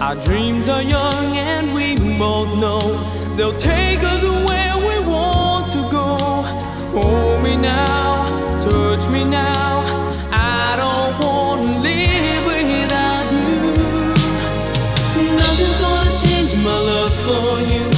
Our dreams are young and we both know they'll take us where we want to go. Hold me now, touch me now. I don't want to live without you. Nothing's gonna change my love for you. You